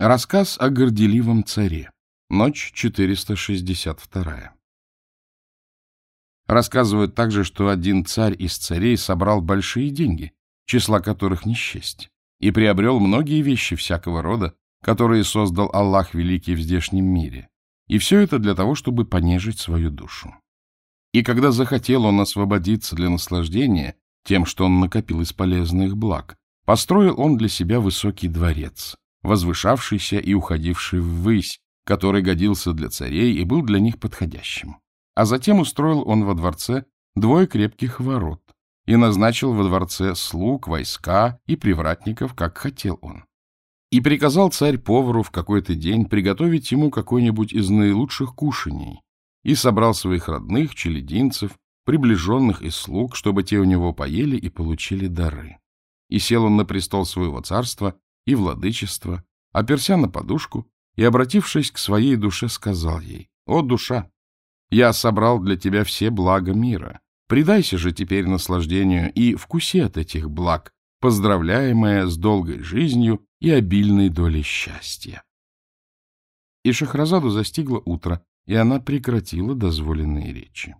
Рассказ о горделивом царе. Ночь 462. Рассказывают также, что один царь из царей собрал большие деньги, числа которых не счесть, и приобрел многие вещи всякого рода, которые создал Аллах Великий в здешнем мире. И все это для того, чтобы понежить свою душу. И когда захотел он освободиться для наслаждения тем, что он накопил из полезных благ, построил он для себя высокий дворец, возвышавшийся и уходивший ввысь, который годился для царей и был для них подходящим. А затем устроил он во дворце двое крепких ворот и назначил во дворце слуг, войска и привратников, как хотел он. И приказал царь повару в какой-то день приготовить ему какой-нибудь из наилучших кушаний и собрал своих родных, челединцев, приближенных и слуг, чтобы те у него поели и получили дары. И сел он на престол своего царства и владычества, оперся на подушку и, обратившись к своей душе, сказал ей, «О, душа, я собрал для тебя все блага мира. Предайся же теперь наслаждению и вкуси от этих благ, поздравляемая с долгой жизнью и обильной долей счастья». И Шахразаду застигло утро, и она прекратила дозволенные речи.